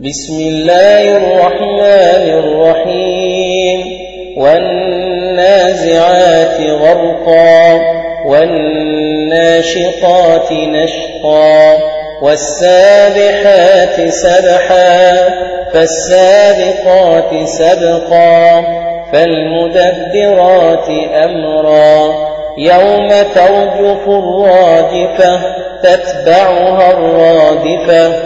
بسم الله الرحمن الرحيم والنازعات غرقا والناشطات نشطا والسابحات سبحا فالسابقات سبقا فالمدبرات أمرا يوم ترجف الراجفة تتبعها الرادفة